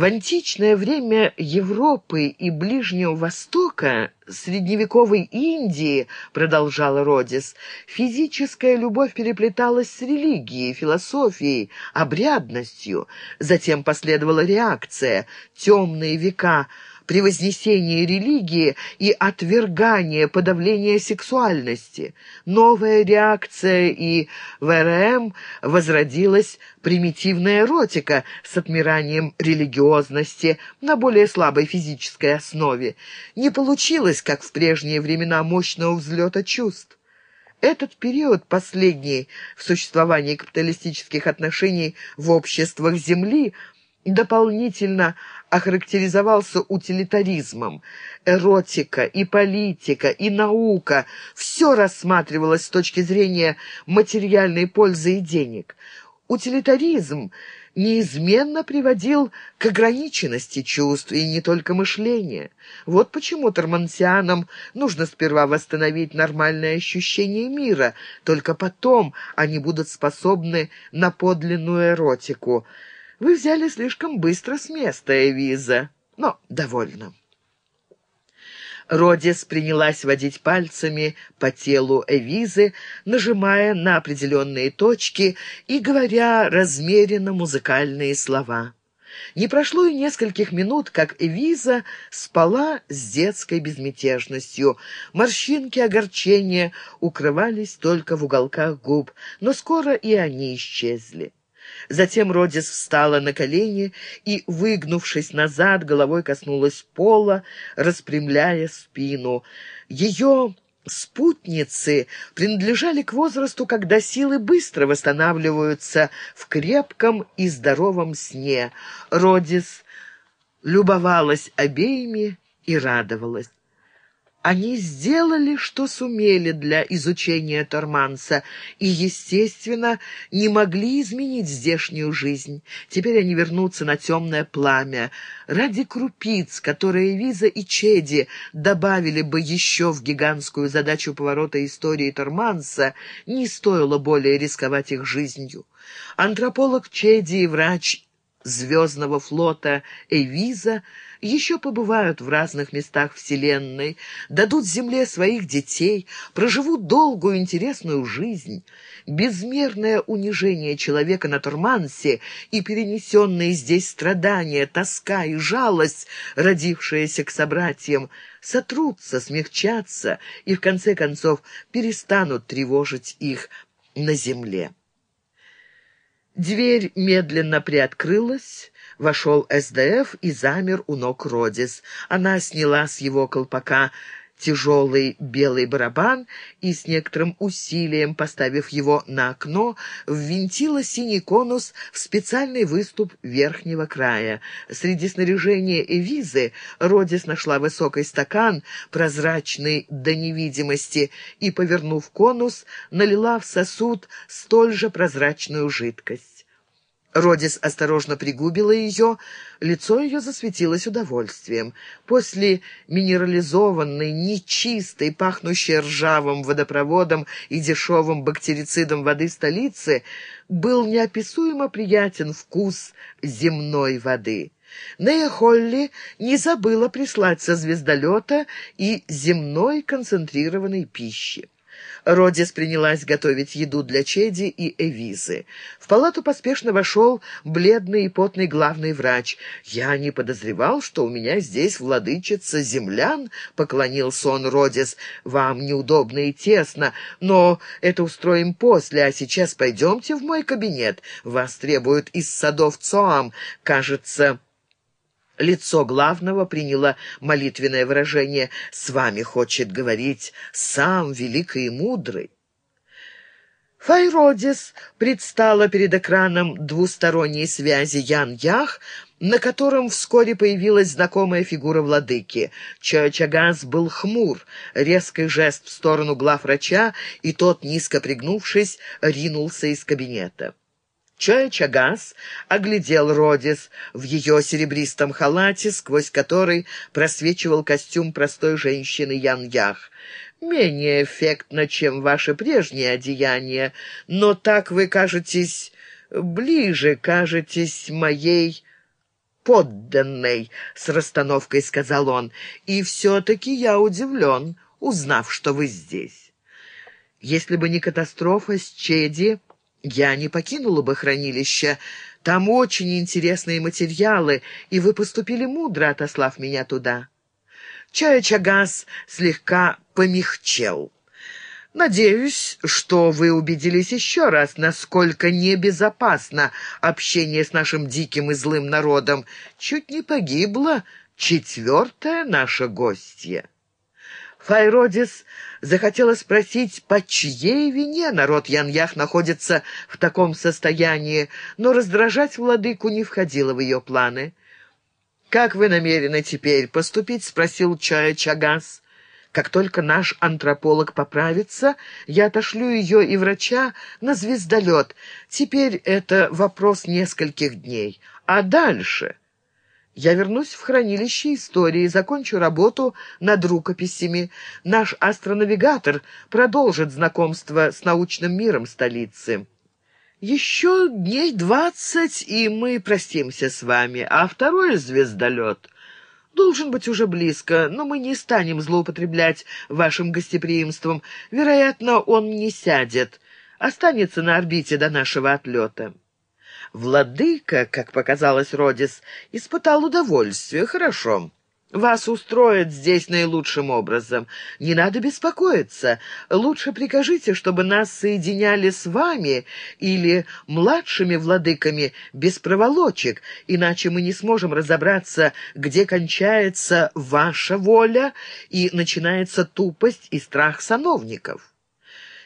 В античное время Европы и Ближнего Востока, средневековой Индии, продолжал Родис, физическая любовь переплеталась с религией, философией, обрядностью. Затем последовала реакция, темные века – превознесение религии и отвергание подавления сексуальности. Новая реакция и в РМ возродилась примитивная эротика с отмиранием религиозности на более слабой физической основе. Не получилось, как в прежние времена, мощного взлета чувств. Этот период, последний в существовании капиталистических отношений в обществах Земли, дополнительно охарактеризовался утилитаризмом. Эротика и политика, и наука – все рассматривалось с точки зрения материальной пользы и денег. Утилитаризм неизменно приводил к ограниченности чувств и не только мышления. Вот почему тормансианам нужно сперва восстановить нормальное ощущение мира, только потом они будут способны на подлинную эротику – вы взяли слишком быстро с места, Эвиза, но довольно». Родис принялась водить пальцами по телу Эвизы, нажимая на определенные точки и говоря размеренно музыкальные слова. Не прошло и нескольких минут, как Эвиза спала с детской безмятежностью. Морщинки огорчения укрывались только в уголках губ, но скоро и они исчезли. Затем Родис встала на колени и, выгнувшись назад, головой коснулась пола, распрямляя спину. Ее спутницы принадлежали к возрасту, когда силы быстро восстанавливаются в крепком и здоровом сне. Родис любовалась обеими и радовалась. Они сделали, что сумели для изучения Торманса и, естественно, не могли изменить здешнюю жизнь. Теперь они вернутся на темное пламя. Ради крупиц, которые Виза и Чеди добавили бы еще в гигантскую задачу поворота истории Торманса, не стоило более рисковать их жизнью. Антрополог Чеди и врач звездного флота Эвиза еще побывают в разных местах Вселенной, дадут Земле своих детей, проживут долгую интересную жизнь. Безмерное унижение человека на Турмансе и перенесенные здесь страдания, тоска и жалость, родившиеся к собратьям, сотрутся, смягчатся и, в конце концов, перестанут тревожить их на Земле. Дверь медленно приоткрылась, вошел СДФ и замер у ног Родис. Она сняла с его колпака тяжелый белый барабан и с некоторым усилием, поставив его на окно, ввинтила синий конус в специальный выступ верхнего края. Среди снаряжения Эвизы Родис нашла высокий стакан, прозрачный до невидимости, и, повернув конус, налила в сосуд столь же прозрачную жидкость. Родис осторожно пригубила ее, лицо ее засветилось удовольствием. После минерализованной, нечистой, пахнущей ржавым водопроводом и дешевым бактерицидом воды столицы был неописуемо приятен вкус земной воды. Нея Холли не забыла прислать со звездолета и земной концентрированной пищи. Родис принялась готовить еду для Чеди и Эвизы. В палату поспешно вошел бледный и потный главный врач. «Я не подозревал, что у меня здесь владычица землян», — поклонился он Родис. «Вам неудобно и тесно, но это устроим после, а сейчас пойдемте в мой кабинет. Вас требуют из садов Цоам. Кажется...» Лицо главного приняло молитвенное выражение «С вами хочет говорить сам великий и мудрый». Файродис предстала перед экраном двусторонней связи Ян-Ях, на котором вскоре появилась знакомая фигура владыки. Чоячагас был хмур, резкий жест в сторону главврача, и тот, низко пригнувшись, ринулся из кабинета. Чая Чагас оглядел Родис в ее серебристом халате, сквозь который просвечивал костюм простой женщины Ян-Ях. «Менее эффектно, чем ваши прежние одеяния, но так вы кажетесь ближе, кажетесь моей...» подданной», — с расстановкой сказал он. «И все-таки я удивлен, узнав, что вы здесь. Если бы не катастрофа с Чеди, я не покинула бы хранилище. Там очень интересные материалы, и вы поступили мудро, отослав меня туда». Чая-чагас слегка помягчел. Надеюсь, что вы убедились еще раз, насколько небезопасно общение с нашим диким и злым народом. Чуть не погибла четвертая наша гостья. Файродис захотела спросить, по чьей вине народ Яньях находится в таком состоянии, но раздражать владыку не входило в ее планы. «Как вы намерены теперь поступить?» — спросил Чая Чагас. Как только наш антрополог поправится, я отошлю ее и врача на звездолет. Теперь это вопрос нескольких дней. А дальше? Я вернусь в хранилище истории, закончу работу над рукописями. Наш астронавигатор продолжит знакомство с научным миром столицы. Еще дней двадцать, и мы простимся с вами, а второй звездолет должен быть уже близко, но мы не станем злоупотреблять вашим гостеприимством. Вероятно, он не сядет, останется на орбите до нашего отлета». Владыка, как показалось Родис, испытал удовольствие. «Хорошо». Вас устроят здесь наилучшим образом. Не надо беспокоиться. Лучше прикажите, чтобы нас соединяли с вами или младшими владыками без проволочек, иначе мы не сможем разобраться, где кончается ваша воля и начинается тупость и страх сановников.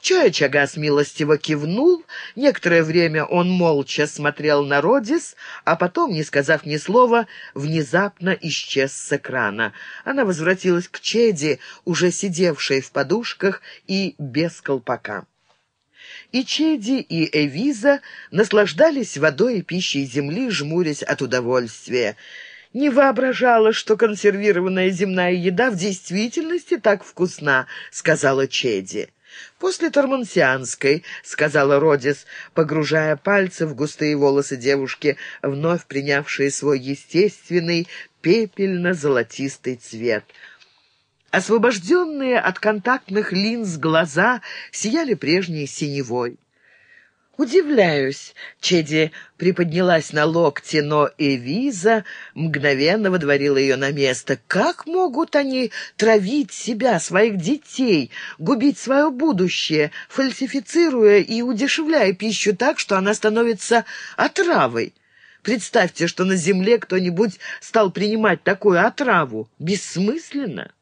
Чая Чагас милостиво кивнул. Некоторое время он молча смотрел на Родис, а потом, не сказав ни слова, внезапно исчез с экрана. Она возвратилась к Чеди, уже сидевшей в подушках и без колпака. И Чеди, и Эвиза наслаждались водой и пищей земли, жмурясь от удовольствия. Не воображала, что консервированная земная еда в действительности так вкусна, сказала Чеди. «После Тормансианской», — сказала Родис, погружая пальцы в густые волосы девушки, вновь принявшие свой естественный пепельно-золотистый цвет. Освобожденные от контактных линз глаза сияли прежней синевой. «Удивляюсь», — Чеди приподнялась на локте, но Эвиза мгновенно водворила ее на место. «Как могут они травить себя, своих детей, губить свое будущее, фальсифицируя и удешевляя пищу так, что она становится отравой?» Представьте, что на земле кто-нибудь стал принимать такую отраву. Бессмысленно.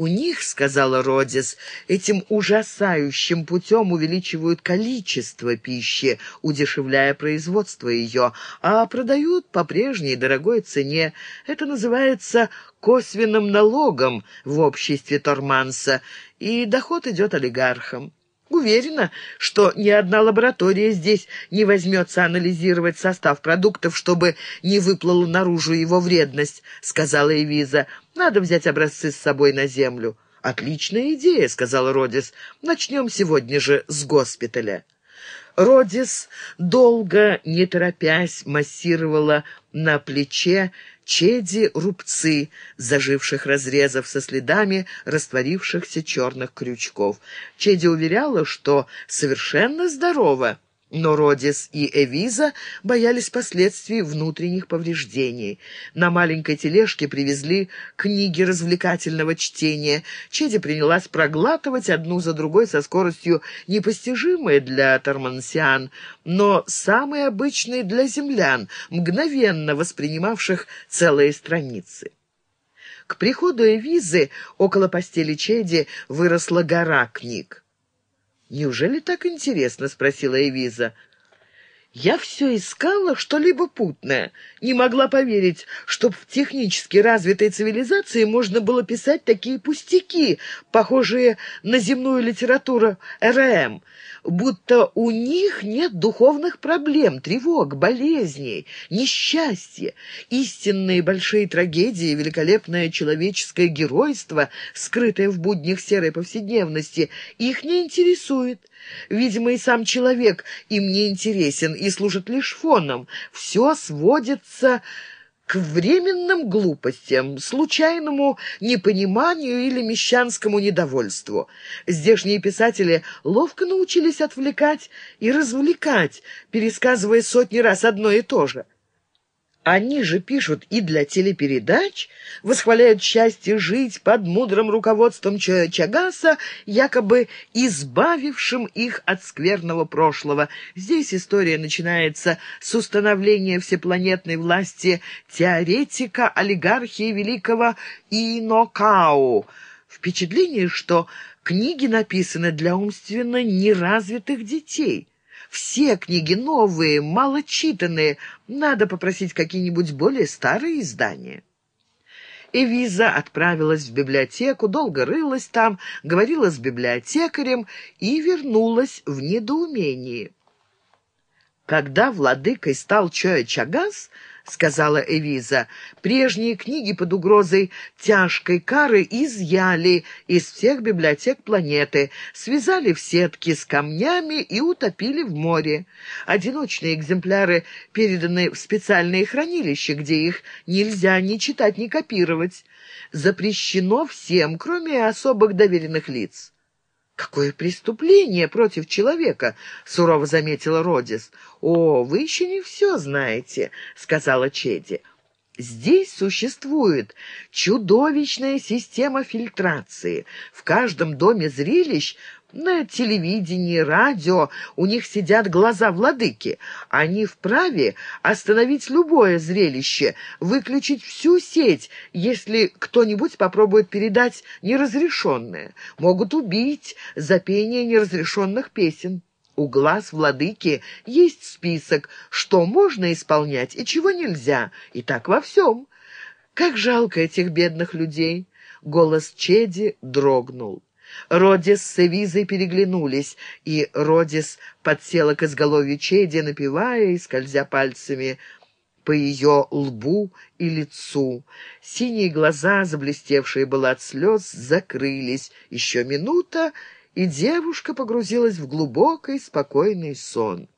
«У них, — сказала Родис, — этим ужасающим путем увеличивают количество пищи, удешевляя производство ее, а продают по прежней дорогой цене. Это называется косвенным налогом в обществе Торманса, и доход идет олигархам». Уверена, что ни одна лаборатория здесь не возьмется анализировать состав продуктов, чтобы не выплыла наружу его вредность, — сказала Эвиза. Надо взять образцы с собой на землю. «Отличная идея», — сказал Родис. «Начнем сегодня же с госпиталя». Родис долго, не торопясь, массировала на плече Чеди рубцы, заживших разрезов со следами растворившихся черных крючков. Чеди уверяла, что совершенно здорова. Но Родис и Эвиза боялись последствий внутренних повреждений. На маленькой тележке привезли книги развлекательного чтения. Чеди принялась проглатывать одну за другой со скоростью непостижимой для тормансиан, но самой обычной для землян, мгновенно воспринимавших целые страницы. К приходу Эвизы около постели Чеди выросла гора книг. «Неужели так интересно?» — спросила Эвиза. «Я все искала что-либо путное. Не могла поверить, что в технически развитой цивилизации можно было писать такие пустяки, похожие на земную литературу РМ будто у них нет духовных проблем, тревог, болезней, несчастья. Истинные большие трагедии, великолепное человеческое геройство, скрытое в буднях серой повседневности, их не интересует. Видимо, и сам человек им не интересен и служит лишь фоном. Все сводится к временным глупостям, случайному непониманию или мещанскому недовольству. Здешние писатели ловко научились отвлекать и развлекать, пересказывая сотни раз одно и то же. Они же пишут и для телепередач, восхваляют счастье жить под мудрым руководством Чагаса, якобы избавившим их от скверного прошлого. Здесь история начинается с установления всепланетной власти теоретика олигархии великого Инокау. Впечатление, что книги написаны для умственно неразвитых детей. Все книги новые, малочитанные. Надо попросить какие-нибудь более старые издания». Эвиза отправилась в библиотеку, долго рылась там, говорила с библиотекарем и вернулась в недоумении. Когда владыкой стал Чоя Чагас, — сказала Эвиза. «Прежние книги под угрозой тяжкой кары изъяли из всех библиотек планеты, связали в сетки с камнями и утопили в море. Одиночные экземпляры переданы в специальные хранилища, где их нельзя ни читать, ни копировать. Запрещено всем, кроме особых доверенных лиц». «Какое преступление против человека!» — сурово заметила Родис. «О, вы еще не все знаете», — сказала Чеди. Здесь существует чудовищная система фильтрации. В каждом доме зрелищ на телевидении, радио у них сидят глаза владыки. Они вправе остановить любое зрелище, выключить всю сеть, если кто-нибудь попробует передать неразрешенное. Могут убить за пение неразрешенных песен. У глаз владыки есть список, что можно исполнять и чего нельзя, и так во всем. Как жалко этих бедных людей!» Голос Чеди дрогнул. Родис с Эвизой переглянулись, и Родис подсела к изголовью Чеди, напевая и скользя пальцами по ее лбу и лицу. Синие глаза, заблестевшие было от слез, закрылись. Еще минута, и девушка погрузилась в глубокий, спокойный сон.